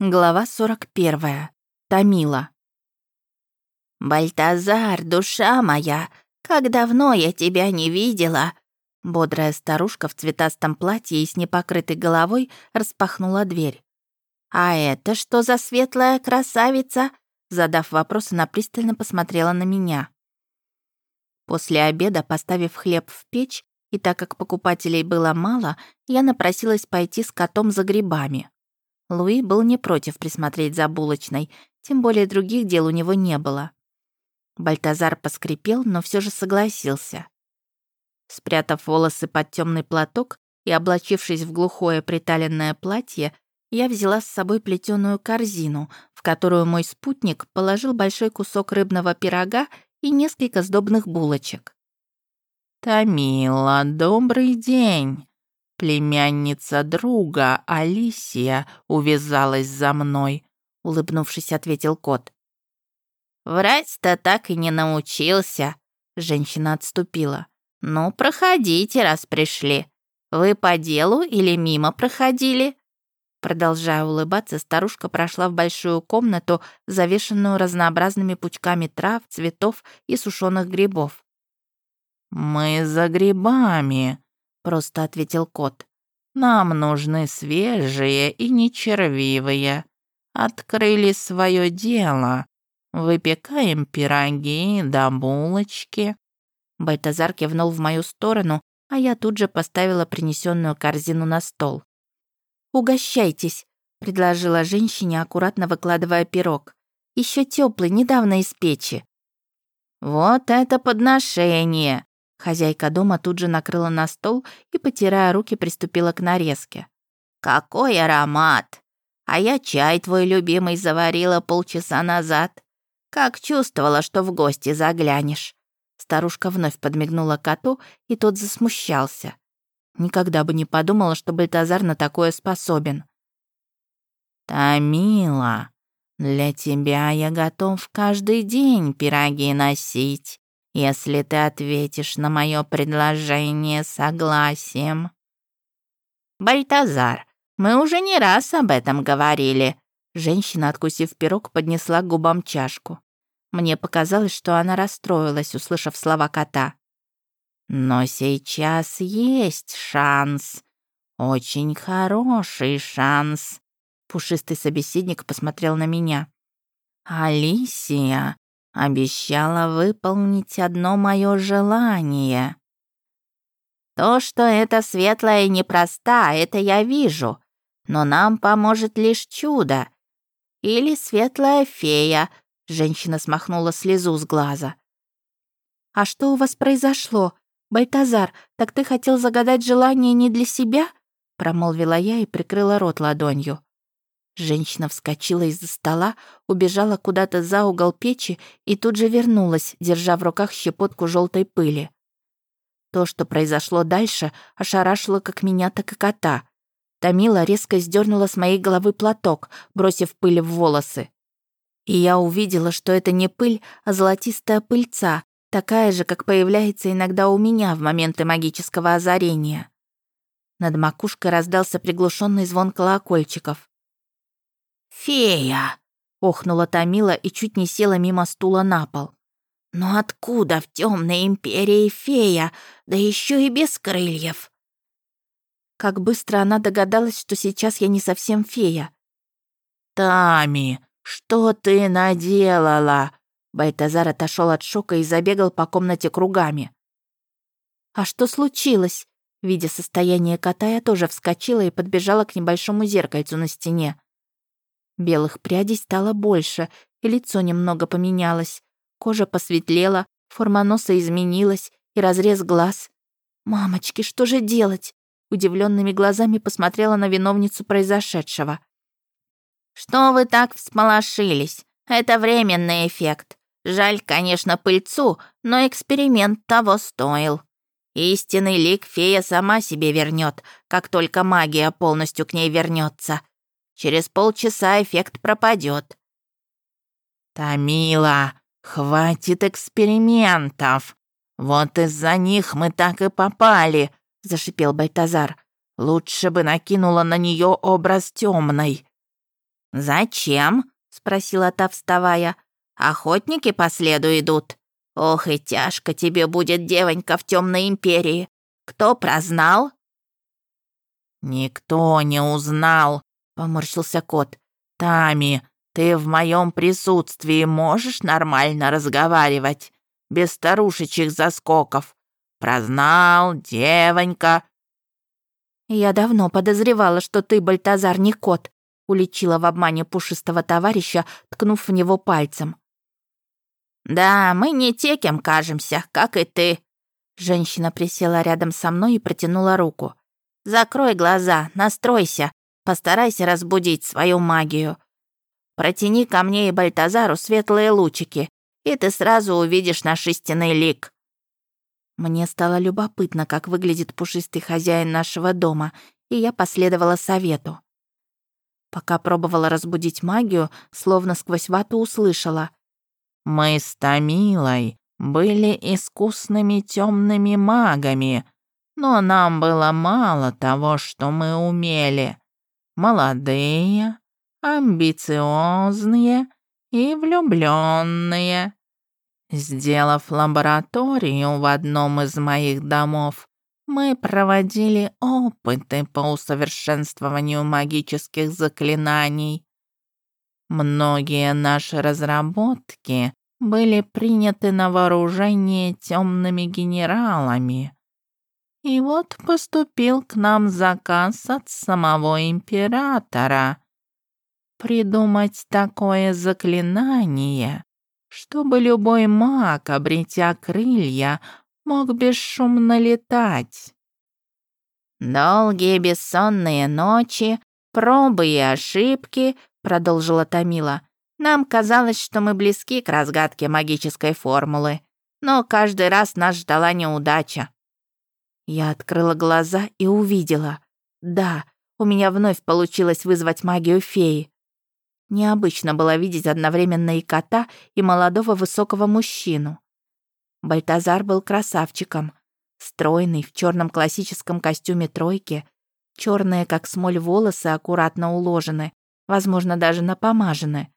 Глава 41. Тамила. «Бальтазар, душа моя, как давно я тебя не видела!» Бодрая старушка в цветастом платье и с непокрытой головой распахнула дверь. «А это что за светлая красавица?» Задав вопрос, она пристально посмотрела на меня. После обеда, поставив хлеб в печь, и так как покупателей было мало, я напросилась пойти с котом за грибами. Луи был не против присмотреть за булочной, тем более других дел у него не было. Бальтазар поскрипел, но все же согласился. Спрятав волосы под темный платок и облачившись в глухое приталенное платье, я взяла с собой плетеную корзину, в которую мой спутник положил большой кусок рыбного пирога и несколько сдобных булочек. «Тамила, добрый день!» «Племянница друга, Алисия, увязалась за мной», — улыбнувшись, ответил кот. «Врать-то так и не научился», — женщина отступила. «Ну, проходите, раз пришли. Вы по делу или мимо проходили?» Продолжая улыбаться, старушка прошла в большую комнату, завешенную разнообразными пучками трав, цветов и сушеных грибов. «Мы за грибами», просто ответил кот. «Нам нужны свежие и нечервивые. Открыли свое дело. Выпекаем пироги да булочки». Бальтазар кивнул в мою сторону, а я тут же поставила принесенную корзину на стол. «Угощайтесь», — предложила женщине, аккуратно выкладывая пирог. Еще теплый, недавно из печи». «Вот это подношение!» Хозяйка дома тут же накрыла на стол и, потирая руки, приступила к нарезке. «Какой аромат! А я чай твой любимый заварила полчаса назад. Как чувствовала, что в гости заглянешь». Старушка вновь подмигнула коту, и тот засмущался. Никогда бы не подумала, что Бальтазар на такое способен. «Тамила, для тебя я готов каждый день пироги носить если ты ответишь на мое предложение согласием». «Бальтазар, мы уже не раз об этом говорили». Женщина, откусив пирог, поднесла к губам чашку. Мне показалось, что она расстроилась, услышав слова кота. «Но сейчас есть шанс. Очень хороший шанс». Пушистый собеседник посмотрел на меня. «Алисия обещала выполнить одно мое желание. То, что это светлая и непроста, это я вижу, но нам поможет лишь чудо. Или светлая фея, женщина смахнула слезу с глаза. А что у вас произошло? Бальтазар, так ты хотел загадать желание не для себя? промолвила я и прикрыла рот ладонью. Женщина вскочила из-за стола, убежала куда-то за угол печи и тут же вернулась, держа в руках щепотку желтой пыли. То, что произошло дальше, ошарашило как меня, так и кота. Тамила резко сдернула с моей головы платок, бросив пыль в волосы. И я увидела, что это не пыль, а золотистая пыльца, такая же, как появляется иногда у меня в моменты магического озарения. Над макушкой раздался приглушенный звон колокольчиков. «Фея!» — охнула Томила и чуть не села мимо стула на пол. «Но откуда в темной империи фея, да еще и без крыльев?» Как быстро она догадалась, что сейчас я не совсем фея. «Тами, что ты наделала?» Байтазар отошел от шока и забегал по комнате кругами. «А что случилось?» Видя состояние кота, я тоже вскочила и подбежала к небольшому зеркальцу на стене. Белых прядей стало больше, и лицо немного поменялось. Кожа посветлела, форма носа изменилась, и разрез глаз. «Мамочки, что же делать?» Удивленными глазами посмотрела на виновницу произошедшего. «Что вы так всполошились? Это временный эффект. Жаль, конечно, пыльцу, но эксперимент того стоил. Истинный лик фея сама себе вернет, как только магия полностью к ней вернется. Через полчаса эффект пропадет. «Тамила, хватит экспериментов! Вот из-за них мы так и попали!» — зашипел Байтазар. «Лучше бы накинула на нее образ темной. «Зачем?» — спросила та, вставая. «Охотники по следу идут. Ох и тяжко тебе будет, девонька, в темной империи. Кто прознал?» «Никто не узнал», — поморщился кот. «Тами, ты в моем присутствии можешь нормально разговаривать, без старушечьих заскоков? Прознал, девонька». «Я давно подозревала, что ты, Бальтазар, не кот», — уличила в обмане пушистого товарища, ткнув в него пальцем. «Да, мы не те, кем кажемся, как и ты». Женщина присела рядом со мной и протянула руку. «Закрой глаза, настройся, постарайся разбудить свою магию. Протяни ко мне и Бальтазару светлые лучики, и ты сразу увидишь наш истинный лик». Мне стало любопытно, как выглядит пушистый хозяин нашего дома, и я последовала совету. Пока пробовала разбудить магию, словно сквозь вату услышала. «Мы с Томилой были искусными темными магами, но нам было мало того, что мы умели. Молодые, амбициозные и влюбленные. Сделав лабораторию в одном из моих домов, мы проводили опыты по усовершенствованию магических заклинаний. Многие наши разработки были приняты на вооружение темными генералами. И вот поступил к нам заказ от самого императора придумать такое заклинание, чтобы любой маг, обретя крылья, мог бесшумно летать. «Долгие бессонные ночи, пробы и ошибки», — продолжила Томила. «Нам казалось, что мы близки к разгадке магической формулы, но каждый раз нас ждала неудача». Я открыла глаза и увидела. Да, у меня вновь получилось вызвать магию феи. Необычно было видеть одновременно и кота, и молодого высокого мужчину. Бальтазар был красавчиком. Стройный, в черном классическом костюме тройки. Черные, как смоль, волосы аккуратно уложены, возможно, даже напомажены.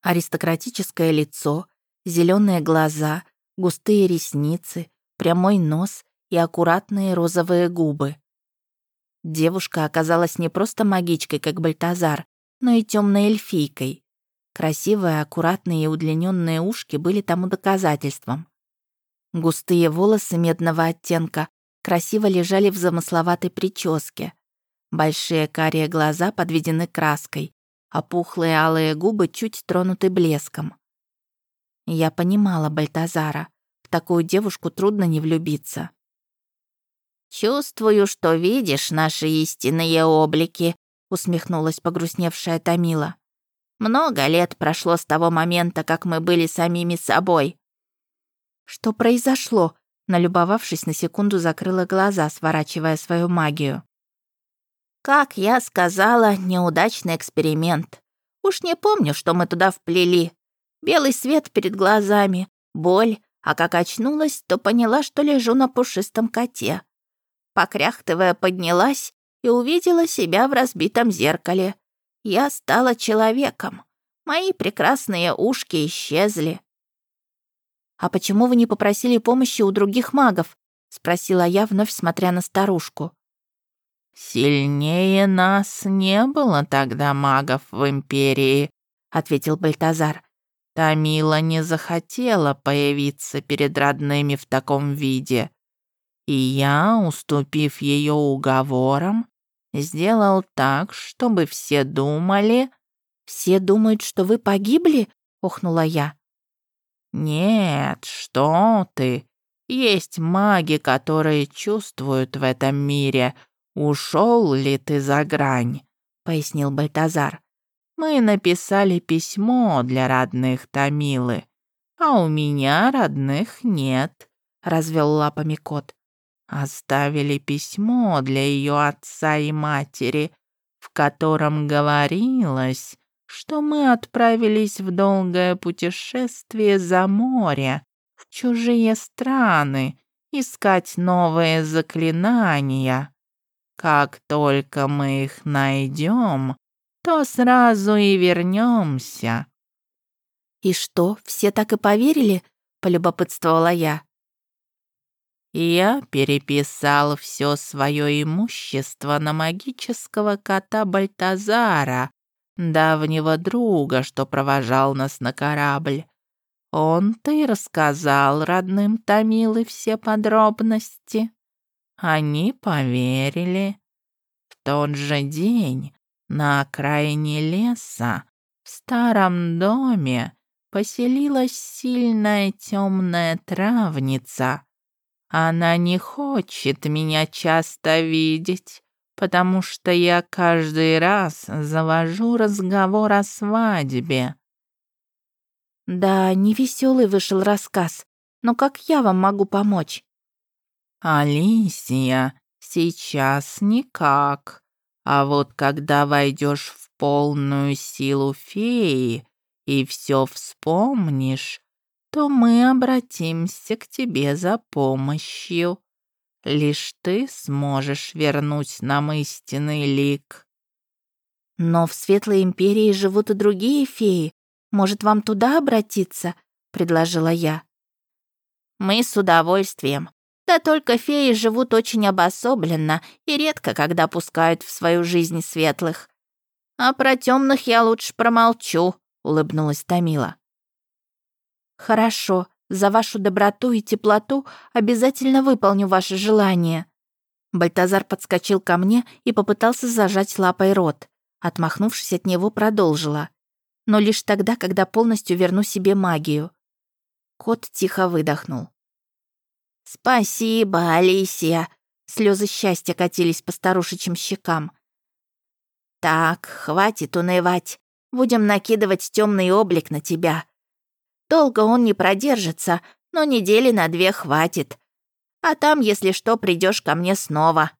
Аристократическое лицо, зеленые глаза, густые ресницы, прямой нос и аккуратные розовые губы. Девушка оказалась не просто магичкой, как Бальтазар, но и темной эльфийкой. Красивые, аккуратные и удлиненные ушки были тому доказательством. Густые волосы медного оттенка красиво лежали в замысловатой прическе. Большие карие глаза подведены краской, а пухлые алые губы чуть тронуты блеском. Я понимала Бальтазара. В такую девушку трудно не влюбиться. «Чувствую, что видишь наши истинные облики», усмехнулась погрустневшая Томила. Много лет прошло с того момента, как мы были самими собой. Что произошло? Налюбовавшись на секунду, закрыла глаза, сворачивая свою магию. Как я сказала, неудачный эксперимент. Уж не помню, что мы туда вплели. Белый свет перед глазами, боль, а как очнулась, то поняла, что лежу на пушистом коте. Покряхтывая, поднялась и увидела себя в разбитом зеркале. Я стала человеком. Мои прекрасные ушки исчезли. «А почему вы не попросили помощи у других магов?» — спросила я, вновь смотря на старушку. «Сильнее нас не было тогда магов в Империи», — ответил Бальтазар. «Тамила не захотела появиться перед родными в таком виде. И я, уступив ее уговорам, сделал так, чтобы все думали...» «Все думают, что вы погибли?» — охнула я. «Нет, что ты. Есть маги, которые чувствуют в этом мире, ушел ли ты за грань», — пояснил Бальтазар. «Мы написали письмо для родных Тамилы, а у меня родных нет», — развел лапами кот. Оставили письмо для ее отца и матери, в котором говорилось, что мы отправились в долгое путешествие за море, в чужие страны, искать новые заклинания. Как только мы их найдем, то сразу и вернемся. «И что, все так и поверили?» — полюбопытствовала я. Я переписал все свое имущество на магического кота Бальтазара, давнего друга, что провожал нас на корабль. Он-то и рассказал родным Томилы все подробности. Они поверили. В тот же день на окраине леса, в старом доме, поселилась сильная темная травница. Она не хочет меня часто видеть, потому что я каждый раз завожу разговор о свадьбе. Да, невеселый вышел рассказ, но как я вам могу помочь? Алисия, сейчас никак. А вот когда войдешь в полную силу феи и все вспомнишь, то мы обратимся к тебе за помощью. Лишь ты сможешь вернуть нам истинный лик. Но в Светлой Империи живут и другие феи. Может, вам туда обратиться?» — предложила я. «Мы с удовольствием. Да только феи живут очень обособленно и редко когда пускают в свою жизнь светлых. А про темных я лучше промолчу», — улыбнулась Томила. «Хорошо, за вашу доброту и теплоту обязательно выполню ваше желание». Бальтазар подскочил ко мне и попытался зажать лапой рот. Отмахнувшись от него, продолжила но лишь тогда, когда полностью верну себе магию. Кот тихо выдохнул. «Спасибо, Алисия!» Слезы счастья катились по старушечьим щекам. «Так, хватит унывать. Будем накидывать темный облик на тебя. Долго он не продержится, но недели на две хватит. А там, если что, придешь ко мне снова».